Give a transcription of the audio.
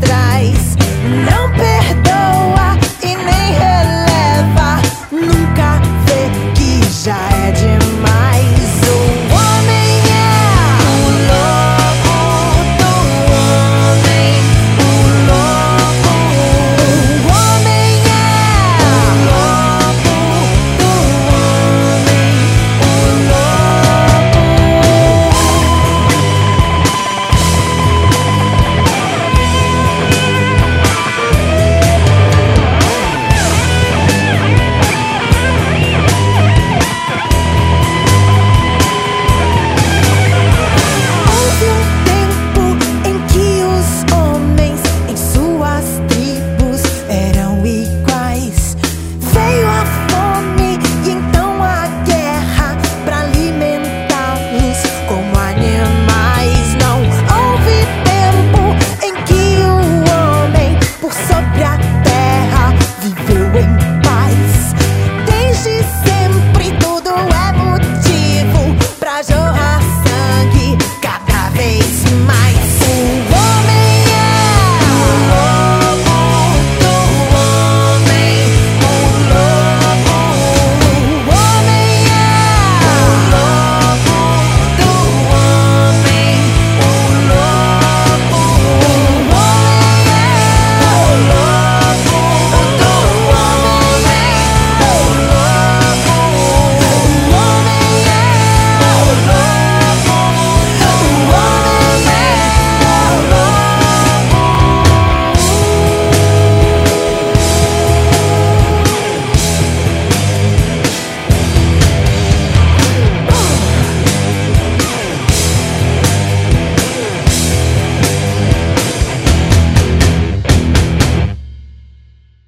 traz. Não perdoa e nem releva. Nunca vê que já é demais.